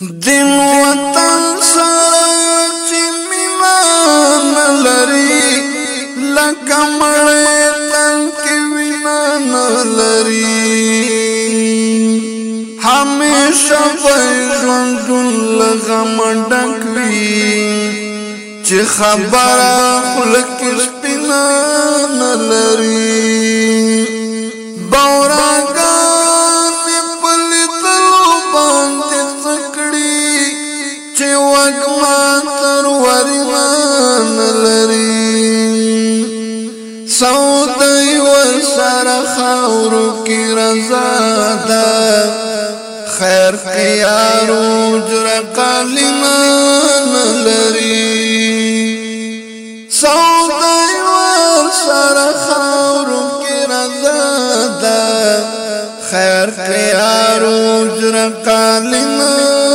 دین وطن سره چې مینا لري لکه مړې تن کې مینا لري همیشه په ژوند لغم ډک وي چې خبره خلک سپینا لري سودای و سر خاور کی رضا ده خیر خیار او جر قلمان لري سودای و سر خاور کی رضا ده خیر خیار او جر قلمان